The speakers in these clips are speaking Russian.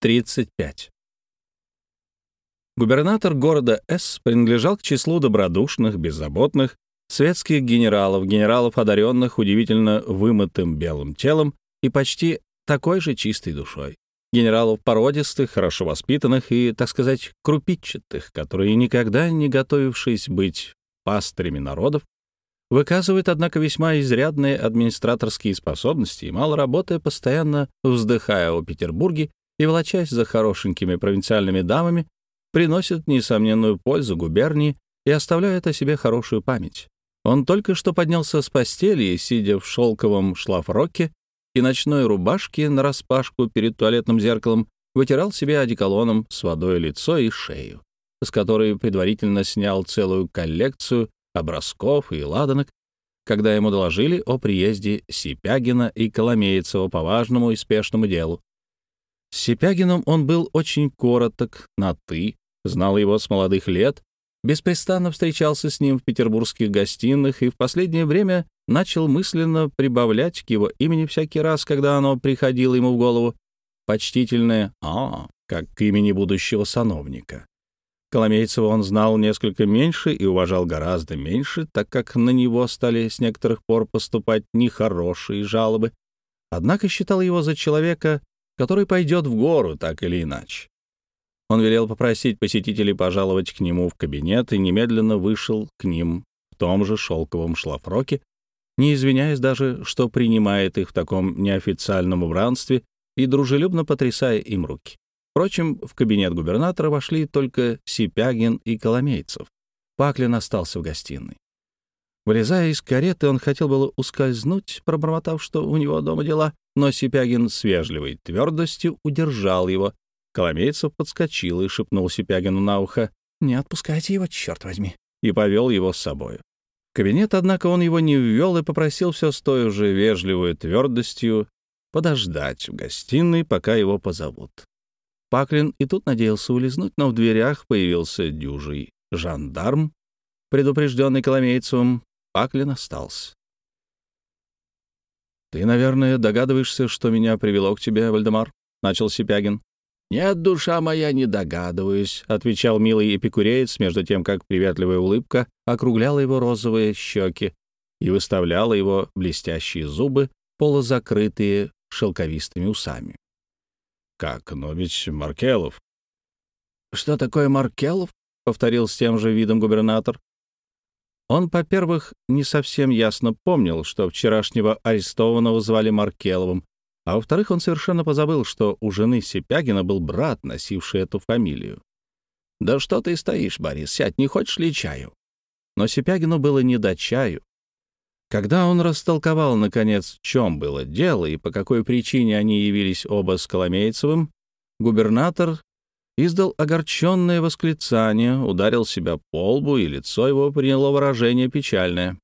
35. Губернатор города С принадлежал к числу добродушных, беззаботных, светских генералов, генералов, одаренных удивительно вымытым белым телом и почти такой же чистой душой. Генералов породистых, хорошо воспитанных и, так сказать, крупичатых, которые, никогда не готовившись быть пастырями народов, выказывают, однако, весьма изрядные администраторские способности и, мало работая, постоянно вздыхая о Петербурге и, волочась за хорошенькими провинциальными дамами, приносят несомненную пользу губернии и оставляют о себе хорошую память. Он только что поднялся с постели сидя в шелковом шлафроке и ночной рубашке нараспашку перед туалетным зеркалом, вытирал себе одеколоном с водой лицо и шею, с которой предварительно снял целую коллекцию образков и ладанок, когда ему доложили о приезде Сипягина и Коломейцева по важному и спешному делу. С Сипягином он был очень короток, на «ты», знал его с молодых лет, беспрестанно встречался с ним в петербургских гостиных и в последнее время начал мысленно прибавлять к его имени всякий раз, когда оно приходило ему в голову, почтительное «а», как к имени будущего сановника. Коломейцева он знал несколько меньше и уважал гораздо меньше, так как на него стали с некоторых пор поступать нехорошие жалобы, однако считал его за человека, который пойдет в гору так или иначе. Он велел попросить посетителей пожаловать к нему в кабинет и немедленно вышел к ним в том же шелковом шлафроке, не извиняясь даже, что принимает их в таком неофициальном убранстве и дружелюбно потрясая им руки. Впрочем, в кабинет губернатора вошли только Сипягин и Коломейцев. Паклин остался в гостиной. Вылезая из кареты, он хотел было ускользнуть, пробормотав, что у него дома дела, но Сипягин с вежливой твердостью удержал его. Коломейцев подскочил и шепнул Сипягину на ухо «Не отпускайте его, черт возьми!» и повел его с собою. В кабинет, однако, он его не ввел и попросил все с той же вежливой твердостью подождать в гостиной, пока его позовут. Паклин и тут надеялся улизнуть, но в дверях появился дюжий жандарм, предупрежденный Коломейцевым. Паклин остался. «Ты, наверное, догадываешься, что меня привело к тебе, Вальдемар?» — начал Сипягин. «Нет, душа моя, не догадываюсь», — отвечал милый эпикуреец, между тем, как приветливая улыбка округляла его розовые щеки и выставляла его блестящие зубы, полузакрытые шелковистыми усами. Как? Но ведь Маркелов. Что такое Маркелов? повторил с тем же видом губернатор. Он, во-первых, не совсем ясно помнил, что вчерашнего арестованного звали Маркеловым, а во-вторых, он совершенно позабыл, что у жены Сипягина был брат, носивший эту фамилию. «Да что ты стоишь, Борис, сядь, не хочешь ли чаю?» Но Сипягину было не до чаю. Когда он растолковал, наконец, в чем было дело и по какой причине они явились оба с Коломейцевым, губернатор издал огорченное восклицание, ударил себя по лбу, и лицо его приняло выражение печальное.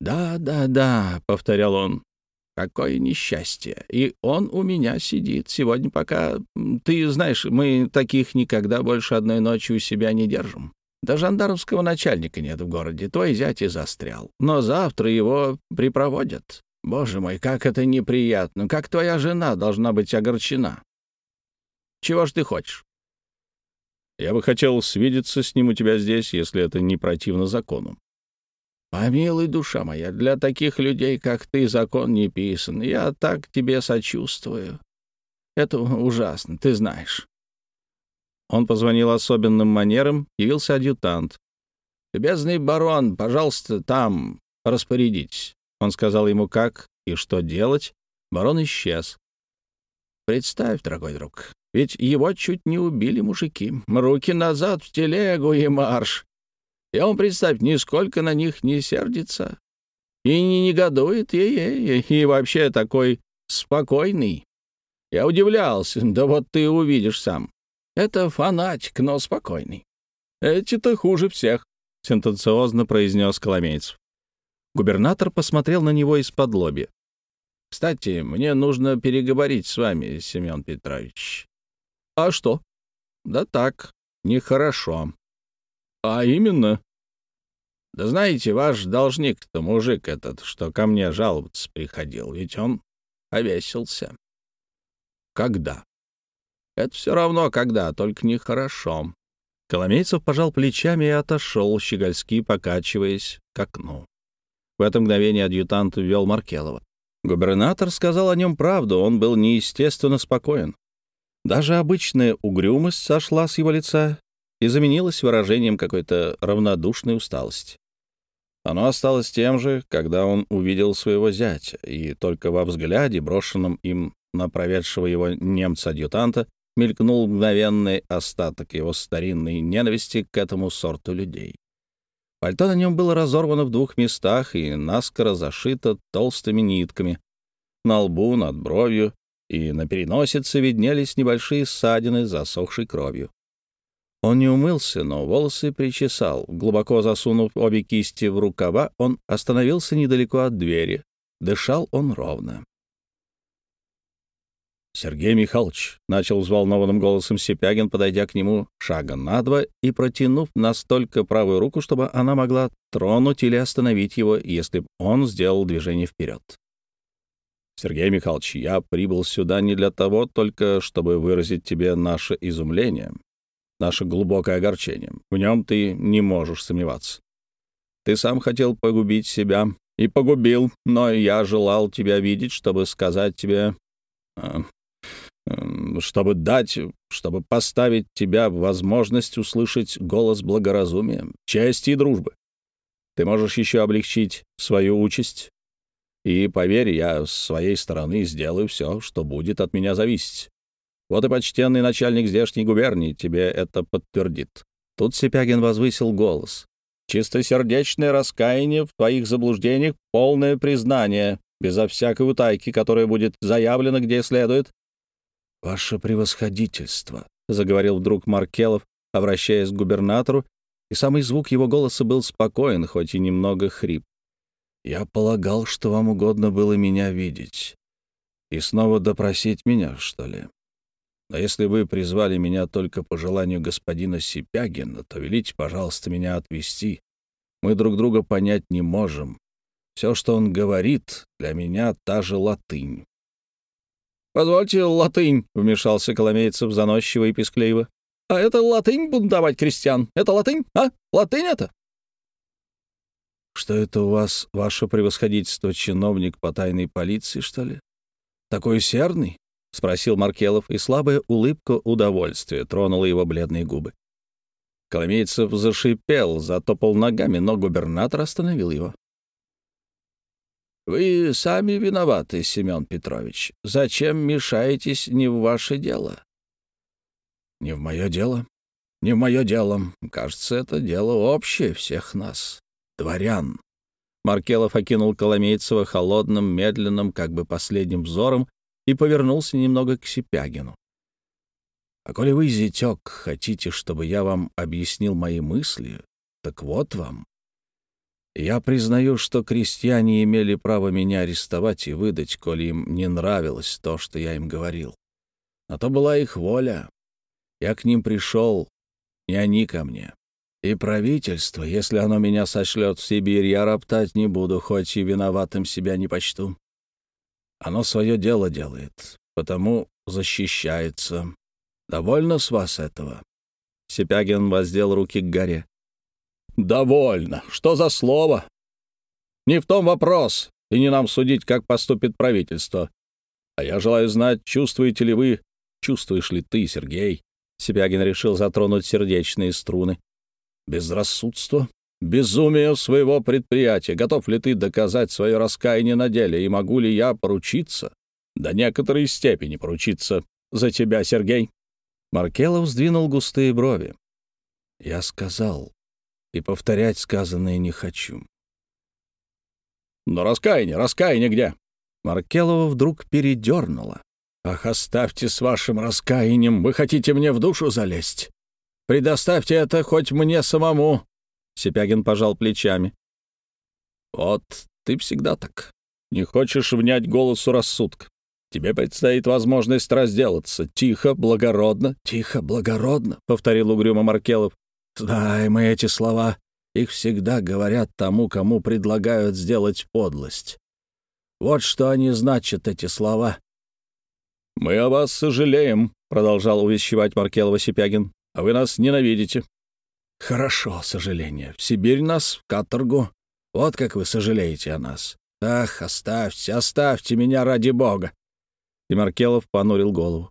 «Да, да, да», — повторял он, — «какое несчастье! И он у меня сидит сегодня, пока... Ты знаешь, мы таких никогда больше одной ночи у себя не держим. Да жандармского начальника нет в городе, твой зять и застрял. Но завтра его припроводят. Боже мой, как это неприятно, как твоя жена должна быть огорчена. Чего ж ты хочешь? Я бы хотел свидеться с ним у тебя здесь, если это не противно закону. Помилуй, душа моя, для таких людей, как ты, закон не писан. Я так тебе сочувствую. Это ужасно, ты знаешь. Он позвонил особенным манером, явился адъютант. «Любезный барон, пожалуйста, там распорядитесь». Он сказал ему, как и что делать. Барон исчез. «Представь, дорогой друг, ведь его чуть не убили мужики. Руки назад в телегу и марш. И он, представь, нисколько на них не сердится. И не негодует, ей-ей, и вообще такой спокойный. Я удивлялся, да вот ты увидишь сам. Это фанатик, но спокойный. Эти-то хуже всех, — сентенциозно произнес Коломейцев. Губернатор посмотрел на него из-под лоби. «Кстати, мне нужно переговорить с вами, Семен Петрович». «А что?» «Да так, нехорошо». «А именно?» «Да знаете, ваш должник-то, мужик этот, что ко мне жаловаться приходил, ведь он повесился». «Когда?» Это все равно когда, только нехорошо». Коломейцев пожал плечами и отошел, щегольски покачиваясь к окну. В это мгновение адъютант ввел Маркелова. Губернатор сказал о нем правду, он был неестественно спокоен. Даже обычная угрюмость сошла с его лица и заменилась выражением какой-то равнодушной усталости. Оно осталось тем же, когда он увидел своего зятя, и только во взгляде, брошенном им на проведшего его немца-адъютанта, мелькнул мгновенный остаток его старинной ненависти к этому сорту людей. Пальто на нем было разорвано в двух местах и наскоро зашито толстыми нитками. На лбу, над бровью и на переносице виднелись небольшие ссадины, засохшей кровью. Он не умылся, но волосы причесал. Глубоко засунув обе кисти в рукава, он остановился недалеко от двери. Дышал он ровно. «Сергей Михайлович», — начал взволнованным голосом Сипягин, подойдя к нему шага на два и протянув настолько правую руку, чтобы она могла тронуть или остановить его, если он сделал движение вперед. «Сергей Михайлович, я прибыл сюда не для того только, чтобы выразить тебе наше изумление наше глубокое огорчение. В нем ты не можешь сомневаться. Ты сам хотел погубить себя и погубил, но я желал тебя видеть, чтобы сказать тебе, э, э, чтобы дать, чтобы поставить тебя в возможность услышать голос благоразумия, чести и дружбы. Ты можешь еще облегчить свою участь. И, поверь, я с своей стороны сделаю все, что будет от меня зависеть. Вот и почтенный начальник здешней губернии тебе это подтвердит». Тут Сипягин возвысил голос. «Чистосердечное раскаяние в твоих заблуждениях, полное признание, безо всякой утайки, которая будет заявлена где следует». «Ваше превосходительство», — заговорил вдруг Маркелов, обращаясь к губернатору, и самый звук его голоса был спокоен, хоть и немного хрип. «Я полагал, что вам угодно было меня видеть. И снова допросить меня, что ли?» Но если вы призвали меня только по желанию господина Сипягина, то велите, пожалуйста, меня отвести. Мы друг друга понять не можем. Все, что он говорит, для меня та же латынь. «Позвольте латынь», — вмешался Коломейцев заносчиво и пескливо. «А это латынь бунтовать крестьян? Это латынь? А? Латынь это?» «Что это у вас, ваше превосходительство, чиновник по тайной полиции, что ли? Такой усердный? — спросил Маркелов, и слабая улыбка удовольствия тронула его бледные губы. Коломейцев зашипел, затопал ногами, но губернатор остановил его. «Вы сами виноваты, Семен Петрович. Зачем мешаетесь не в ваше дело?» «Не в мое дело. Не в мое дело. Кажется, это дело общее всех нас, дворян». Маркелов окинул Коломейцева холодным, медленным, как бы последним взором и повернулся немного к Сипягину. «А коли вы, зятек, хотите, чтобы я вам объяснил мои мысли, так вот вам. Я признаю, что крестьяне имели право меня арестовать и выдать, коли им не нравилось то, что я им говорил. А то была их воля. Я к ним пришел, не они ко мне. И правительство, если оно меня сошлет в Сибирь, я роптать не буду, хоть и виноватым себя не почту. Оно свое дело делает, потому защищается. Довольно с вас этого?» Сипягин воздел руки к горе. «Довольно. Что за слово? Не в том вопрос, и не нам судить, как поступит правительство. А я желаю знать, чувствуете ли вы, чувствуешь ли ты, Сергей?» Сипягин решил затронуть сердечные струны. «Безрассудство безумию своего предприятия. Готов ли ты доказать свое раскаяние на деле, и могу ли я поручиться, до некоторой степени поручиться за тебя, Сергей?» Маркелов сдвинул густые брови. «Я сказал, и повторять сказанное не хочу». «Но раскаяние, раскаяние где?» Маркелова вдруг передернула. «Ах, оставьте с вашим раскаянием, вы хотите мне в душу залезть? Предоставьте это хоть мне самому, Сипягин пожал плечами. «Вот ты всегда так. Не хочешь внять голосу рассудка. Тебе предстоит возможность разделаться. Тихо, благородно, тихо, благородно», — повторил угрюмо Маркелов. «Знаем мы эти слова. Их всегда говорят тому, кому предлагают сделать подлость. Вот что они значат, эти слова». «Мы о вас сожалеем», — продолжал увещевать Маркелова Сипягин. «А вы нас ненавидите». «Хорошо, сожаление. В Сибирь нас, в каторгу. Вот как вы сожалеете о нас. Ах, оставьте, оставьте меня ради бога!» И Маркелов понурил голову.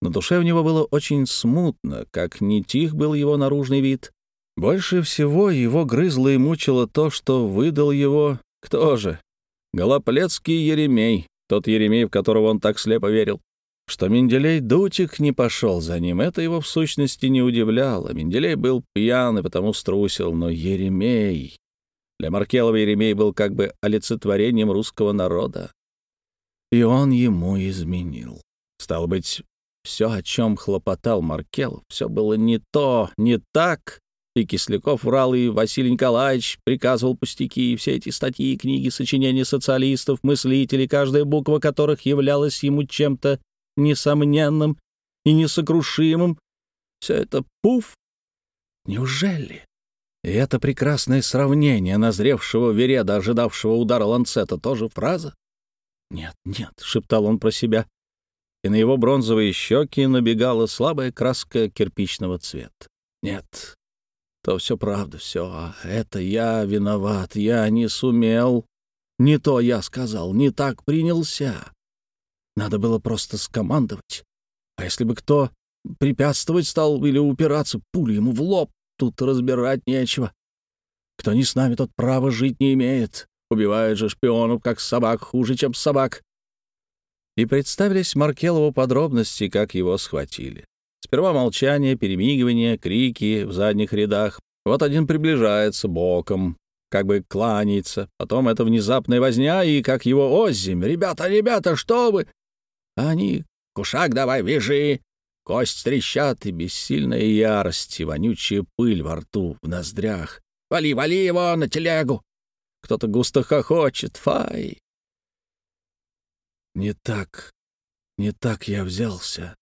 На душе у него было очень смутно, как не тих был его наружный вид. Больше всего его грызло и мучило то, что выдал его... Кто же? Голоплецкий Еремей, тот Еремей, в которого он так слепо верил. Что Менделей Дутик не пошел за ним, это его в сущности не удивляло. Менделей был пьян и потому струсил, но Еремей... Для Маркелова Еремей был как бы олицетворением русского народа. И он ему изменил. Стало быть, все, о чем хлопотал Маркелов, все было не то, не так, и Кисляков врал, и Василий Николаевич приказывал пустяки, и все эти статьи, книги, сочинения социалистов, мыслителей, каждая буква которых являлась ему чем-то несомненным и несокрушимым, все это пуф. Неужели? И это прекрасное сравнение назревшего вереда, ожидавшего удара ланцета, тоже фраза? «Нет, нет», — шептал он про себя, и на его бронзовые щеки набегала слабая краска кирпичного цвета. «Нет, то все правда, все. А это я виноват, я не сумел. Не то я сказал, не так принялся. Надо было просто скомандовать. А если бы кто препятствовать стал или упираться, пули ему в лоб, тут разбирать нечего. Кто не с нами, тот право жить не имеет. Убивают же шпионов, как собак, хуже, чем собак. И представились Маркелову подробности, как его схватили. Сперва молчание, перемигивание, крики в задних рядах. Вот один приближается боком, как бы кланяется. Потом это внезапная возня, и как его озимь. «Ребята, ребята, что вы?» А они «Кушак давай, вяжи!» Кость трещат, и бессильная ярость, и вонючая пыль во рту, в ноздрях. «Вали, вали его на телегу!» Кто-то густо хохочет. «Фай!» Не так, не так я взялся.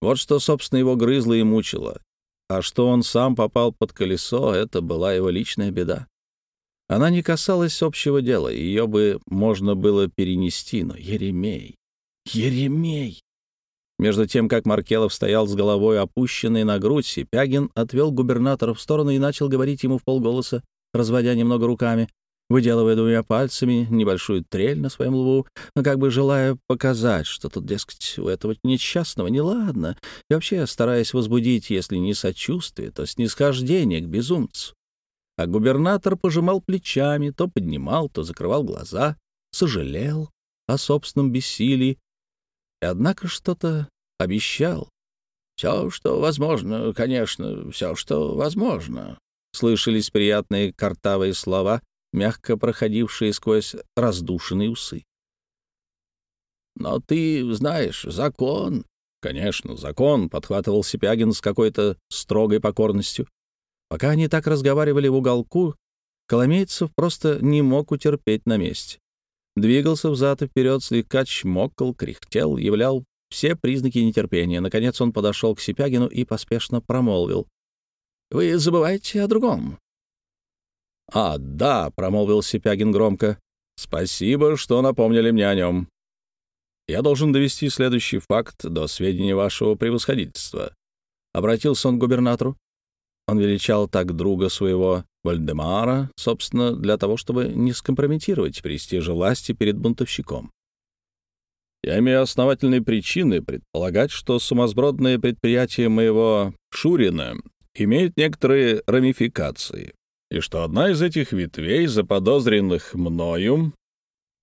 Вот что, собственно, его грызло и мучило. А что он сам попал под колесо, это была его личная беда. Она не касалась общего дела, ее бы можно было перенести, но Еремей... Еремей! Между тем, как Маркелов стоял с головой опущенной на грудь, Сипягин отвел губернатора в сторону и начал говорить ему в полголоса, разводя немного руками выделывая двумя пальцами небольшую трель на своем лбу, как бы желая показать, что тут, дескать, у этого несчастного неладно, и вообще стараясь возбудить, если не сочувствие, то снисхождение к безумцу. А губернатор пожимал плечами, то поднимал, то закрывал глаза, сожалел о собственном бессилии, однако что-то обещал. «Все, что возможно, конечно, все, что возможно», — слышались приятные картавые слова, мягко проходившие сквозь раздушенные усы. «Но ты знаешь, закон...» «Конечно, закон», — подхватывал Сипягин с какой-то строгой покорностью. Пока они так разговаривали в уголку, Коломейцев просто не мог утерпеть на месте. Двигался взад и вперед, слегка чмокал, кряхтел, являл все признаки нетерпения. Наконец он подошел к Сипягину и поспешно промолвил. «Вы забываете о другом. «А, да», — промолвил Сипягин громко. «Спасибо, что напомнили мне о нем. Я должен довести следующий факт до сведения вашего превосходительства». Обратился он к губернатору. Он величал так друга своего Вальдемара, собственно, для того, чтобы не скомпрометировать престиж власти перед бунтовщиком. Я имею основательные причины предполагать, что сумасбродное предприятие моего Шурина имеет некоторые рамификации и что одна из этих ветвей, заподозренных мною,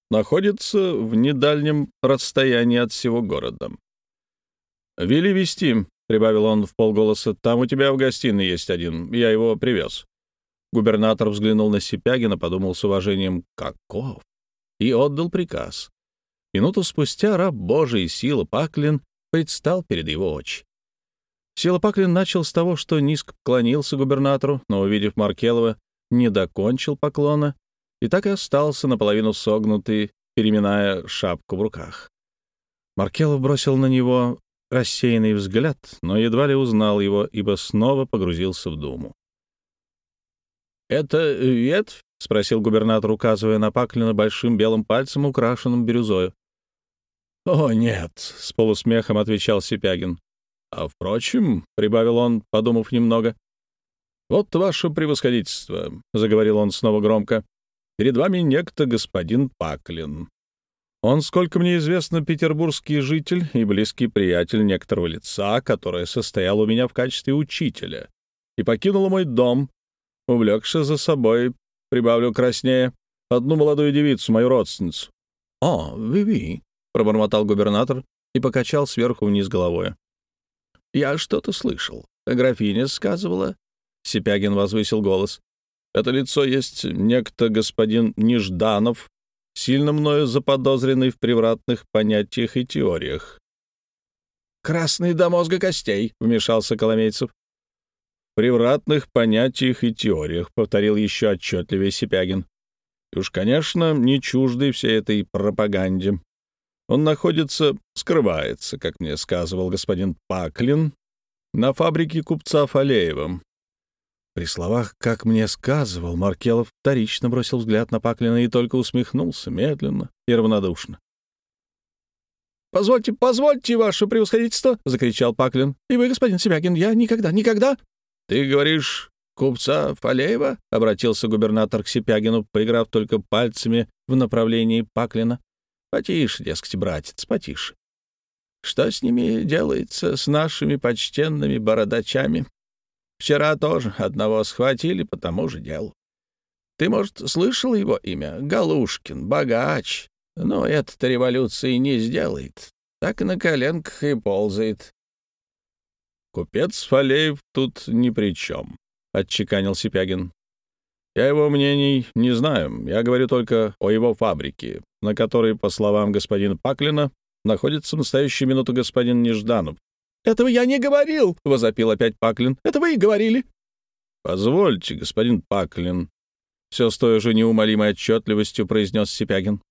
находится в недальнем расстоянии от всего города. «Вели вести», — прибавил он в полголоса, — «там у тебя в гостиной есть один, я его привез». Губернатор взглянул на Сипягина, подумал с уважением «каков?» и отдал приказ. Минуту спустя раб Божий Сила Паклин предстал перед его очи. Силопаклин начал с того, что низко поклонился губернатору, но, увидев Маркелова, не докончил поклона и так и остался наполовину согнутый, переминая шапку в руках. Маркелов бросил на него рассеянный взгляд, но едва ли узнал его, ибо снова погрузился в думу. «Это ветвь?» — спросил губернатор, указывая на Паклина большим белым пальцем, украшенным бирюзою. «О, нет», — с полусмехом отвечал Сипягин. «А впрочем», — прибавил он, подумав немного, — «вот ваше превосходительство», — заговорил он снова громко, — «перед вами некто господин Паклин. Он, сколько мне известно, петербургский житель и близкий приятель некоторого лица, которое состояло у меня в качестве учителя, и покинул мой дом, увлекши за собой, прибавлю краснее, одну молодую девицу, мою родственницу. — О, Виви, — пробормотал губернатор и покачал сверху вниз головой. — Я что-то слышал. Графиня сказывала. Сипягин возвысил голос. — Это лицо есть некто господин Нежданов, сильно мною заподозренный в превратных понятиях и теориях. «Красный до мозга костей», — вмешался Коломейцев. «В превратных понятиях и теориях», — повторил еще отчетливее Сипягин. И уж, конечно, не чуждый всей этой пропаганде. Он находится, скрывается, как мне сказывал господин Паклин, на фабрике купца Фалеева. При словах «как мне сказывал», Маркелов вторично бросил взгляд на Паклина и только усмехнулся медленно и равнодушно. «Позвольте, позвольте, ваше превосходительство!» — закричал Паклин. «И вы, господин Семякин, я никогда, никогда...» «Ты говоришь, купца Фалеева?» — обратился губернатор к Сипягину, поиграв только пальцами в направлении Паклина. «Потише, дескать, братец, потише. Что с ними делается, с нашими почтенными бородачами? Вчера тоже одного схватили по тому же делу. Ты, может, слышал его имя? Галушкин, богач. Но этот революции не сделает. Так на коленках и ползает. Купец Фалеев тут ни при чем, — отчеканил Сипягин. Я его мнений не знаю. Я говорю только о его фабрике, на которой, по словам господина Паклина, находится в настоящую минуту господин Нежданов, «Этого я не говорил!» — возопил опять Паклин. «Это вы и говорили!» «Позвольте, господин Паклин», — все с той же неумолимой отчетливостью произнес Сипягин.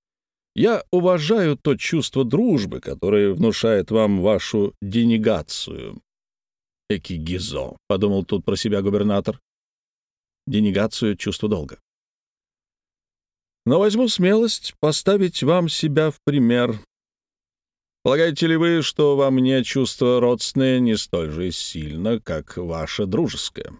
«Я уважаю то чувство дружбы, которое внушает вам вашу денегацию». «Эки гизо», — подумал тут про себя губернатор. «Денегацию — чувство долга». «Но возьму смелость поставить вам себя в пример, Полагаете ли вы, что во мне чувство родственное не столь же сильно, как ваше дружеское?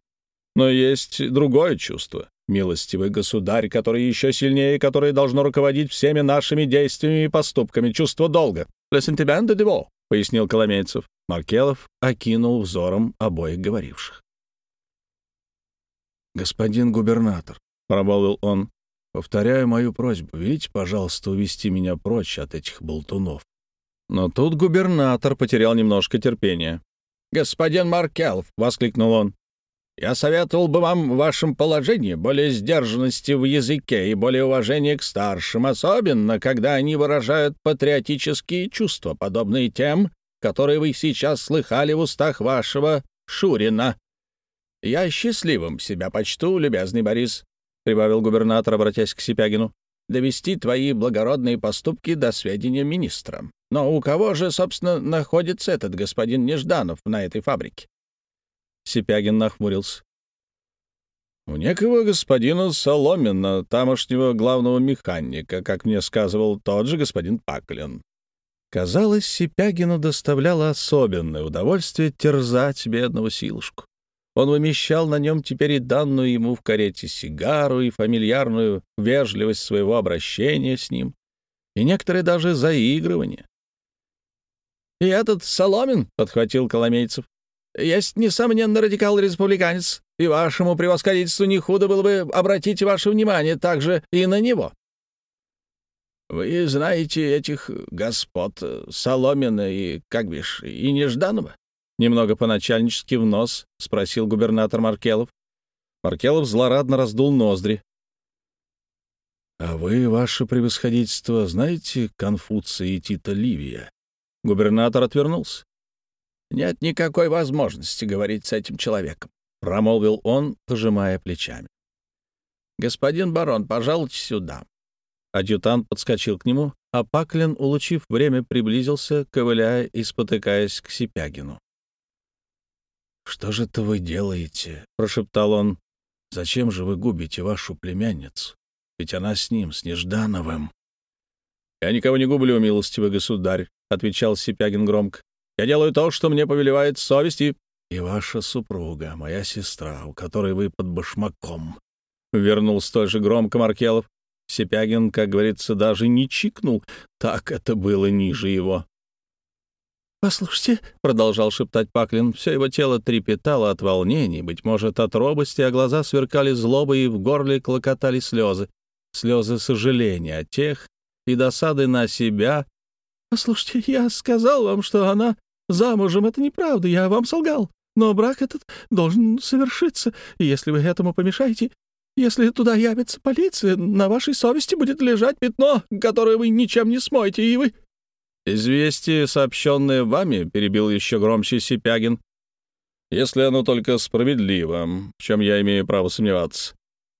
Но есть другое чувство, милостивый государь, которое еще сильнее, которое должно руководить всеми нашими действиями и поступками, чувство долга. «Le sentiment de devoir», — пояснил Коломейцев. Маркелов окинул взором обоих говоривших. «Господин губернатор», — промолвил он, — «повторяю мою просьбу, видите, пожалуйста, увести меня прочь от этих болтунов. Но тут губернатор потерял немножко терпения. «Господин Маркелов!» — воскликнул он. «Я советовал бы вам в вашем положении более сдержанности в языке и более уважения к старшим, особенно когда они выражают патриотические чувства, подобные тем, которые вы сейчас слыхали в устах вашего Шурина. Я счастливым себя почту, любезный Борис», — прибавил губернатор, обратясь к Сипягину, — «довести твои благородные поступки до сведения министра. Но у кого же, собственно, находится этот господин Нежданов на этой фабрике? Сипягин нахмурился. У некого господина Соломина, тамошнего главного механика, как мне сказывал тот же господин Паклин. Казалось, Сипягину доставляло особенное удовольствие терзать бедного силушку. Он вымещал на нем теперь и данную ему в карете сигару, и фамильярную вежливость своего обращения с ним, и некоторые даже заигрывания. «И этот Соломин», — подхватил Коломейцев, — «есть, несомненно, радикал-республиканец, и вашему превосходительству не худо было бы обратить ваше внимание также и на него». «Вы знаете этих господ Соломина и, как бишь, и Нежданова?» Немного по-начальнически в нос спросил губернатор Маркелов. Маркелов злорадно раздул ноздри. «А вы, ваше превосходительство, знаете Конфуция и Тита Ливия?» Губернатор отвернулся. «Нет никакой возможности говорить с этим человеком», — промолвил он, пожимая плечами. «Господин барон, пожалуйте сюда». Адъютант подскочил к нему, а Паклин, улучив время, приблизился, ковыляя и спотыкаясь к Сипягину. «Что же это вы делаете?» — прошептал он. «Зачем же вы губите вашу племянницу? Ведь она с ним, с Неждановым». «Я никого не гублю, милостивый государь», — отвечал Сипягин громко. «Я делаю то, что мне повелевает совесть и...» «И ваша супруга, моя сестра, у которой вы под башмаком», — вернул столь же громко Маркелов. Сипягин, как говорится, даже не чикнул. Так это было ниже его. «Послушайте», — продолжал шептать Паклин, все его тело трепетало от волнений, быть может, от робости, а глаза сверкали злобой, и в горле клокотали слезы. Слезы сожаления о тех и досады на себя. «Послушайте, я сказал вам, что она замужем. Это неправда, я вам солгал. Но брак этот должен совершиться, и если вы этому помешаете, если туда явится полиция, на вашей совести будет лежать пятно, которое вы ничем не смоете, и вы «Известие, сообщенное вами», — перебил еще громче Сипягин, «если оно только справедливо, в чем я имею право сомневаться,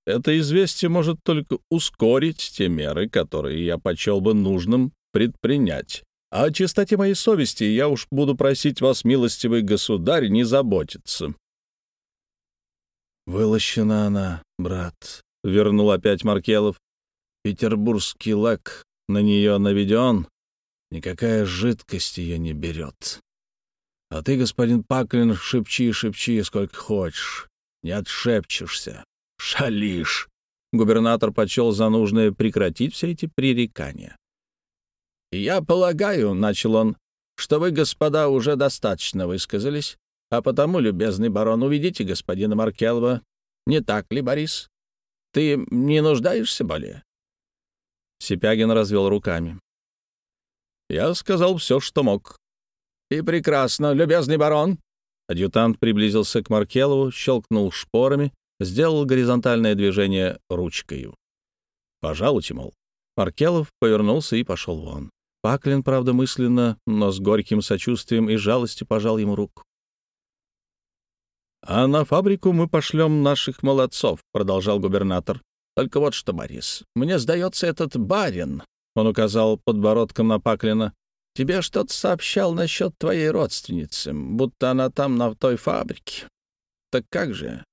это известие может только ускорить те меры, которые я почел бы нужным предпринять. О чистоте моей совести я уж буду просить вас, милостивый государь, не заботиться». «Вылощена она, брат», — вернул опять Маркелов. «Петербургский лак на нее наведен, Никакая жидкость ее не берет. А ты, господин Паклин, шепчи, шепчи, сколько хочешь. Не отшепчешься. Шалишь. Губернатор почел за нужное прекратить все эти пререкания. «Я полагаю», — начал он, — «что вы, господа, уже достаточно высказались, а потому, любезный барон, уведите господина Маркелова. Не так ли, Борис? Ты не нуждаешься более?» Сипягин развел руками. Я сказал все, что мог. «И прекрасно, любезный барон!» Адъютант приблизился к Маркелову, щелкнул шпорами, сделал горизонтальное движение ручкою. «Пожалуйте, мол». Маркелов повернулся и пошел вон. Паклин, правда, мысленно, но с горьким сочувствием и жалостью пожал ему руку. «А на фабрику мы пошлем наших молодцов», — продолжал губернатор. «Только вот что, Борис, мне сдается этот барин, он указал подбородком на Паклина. «Тебе что-то сообщал насчет твоей родственницы, будто она там на той фабрике. Так как же?»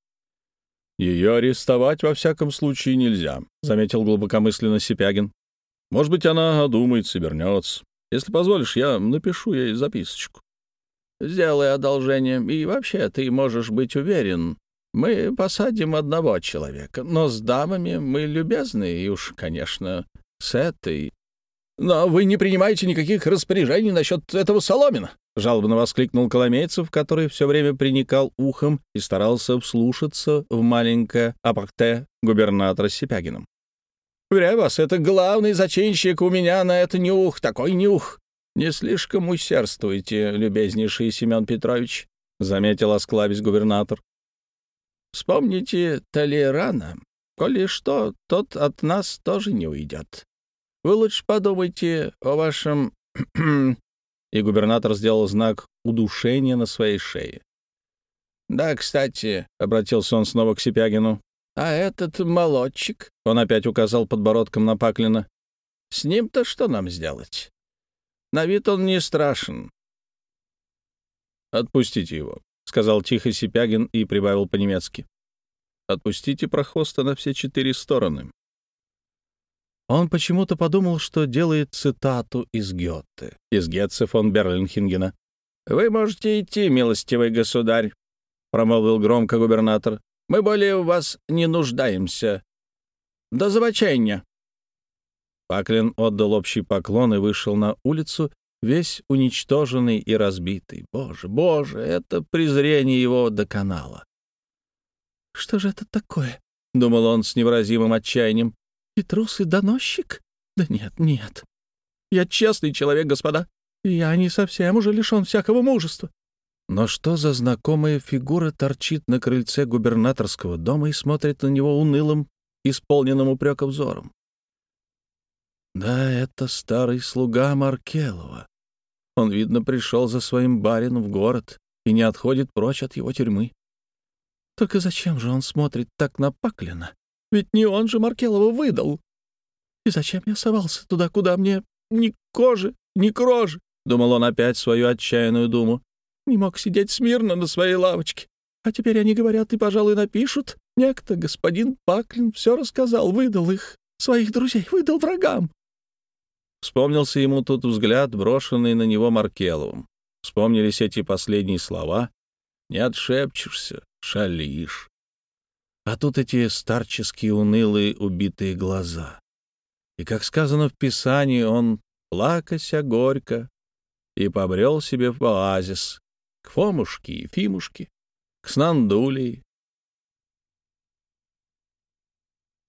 «Ее арестовать во всяком случае нельзя», — заметил глубокомысленно Сипягин. «Может быть, она одумается, вернется. Если позволишь, я напишу ей записочку». «Сделай одолжение, и вообще ты можешь быть уверен, мы посадим одного человека, но с дамами мы любезны, и уж, конечно, с этой... «Но вы не принимаете никаких распоряжений насчет этого Соломина!» — жалобно воскликнул Коломейцев, который все время приникал ухом и старался вслушаться в маленькое апакте губернатора Сипягином. «Уверяю вас, это главный зачинщик у меня на это нюх, такой нюх. Не слишком усердствуйте, любезнейший Семен Петрович», — заметил осклабись губернатор. «Вспомните Толерана. Коли что, тот от нас тоже не уйдет. Вы лучше подумайте о вашем...» И губернатор сделал знак удушения на своей шее. «Да, кстати», — обратился он снова к Сипягину, «а этот молодчик...» — он опять указал подбородком на Паклина. «С ним-то что нам сделать? На вид он не страшен». «Отпустите его», — сказал тихо Сипягин и прибавил по-немецки. «Отпустите прохвоста на все четыре стороны. Он почему-то подумал, что делает цитату из Гёте, из Гетце фон Берлинхенгена. «Вы можете идти, милостивый государь», — промолвил громко губернатор. «Мы более в вас не нуждаемся. До завочения». Паклин отдал общий поклон и вышел на улицу, весь уничтоженный и разбитый. Боже, боже, это презрение его доконало. «Что же это такое?» — думал он с невыразимым отчаянием. И трус, и доносчик? Да нет, нет. Я честный человек, господа. Я не совсем уже лишен всякого мужества. Но что за знакомая фигура торчит на крыльце губернаторского дома и смотрит на него унылым, исполненным упрека взором? Да, это старый слуга Маркелова. Он, видно, пришел за своим барином в город и не отходит прочь от его тюрьмы. Только зачем же он смотрит так на Паклина? Ведь не он же Маркелова выдал. И зачем я совался туда, куда мне ни кожи, ни крожи? Думал он опять свою отчаянную думу. Не мог сидеть смирно на своей лавочке. А теперь они говорят и, пожалуй, напишут. Некто господин Паклин все рассказал, выдал их, своих друзей, выдал врагам. Вспомнился ему тут взгляд, брошенный на него Маркеловым. Вспомнились эти последние слова. «Не отшепчешься, шалишь». А тут эти старческие, унылые, убитые глаза. И, как сказано в Писании, он, плакася горько, и побрел себе в оазис, к Фомушке и Фимушке, к Снандулии,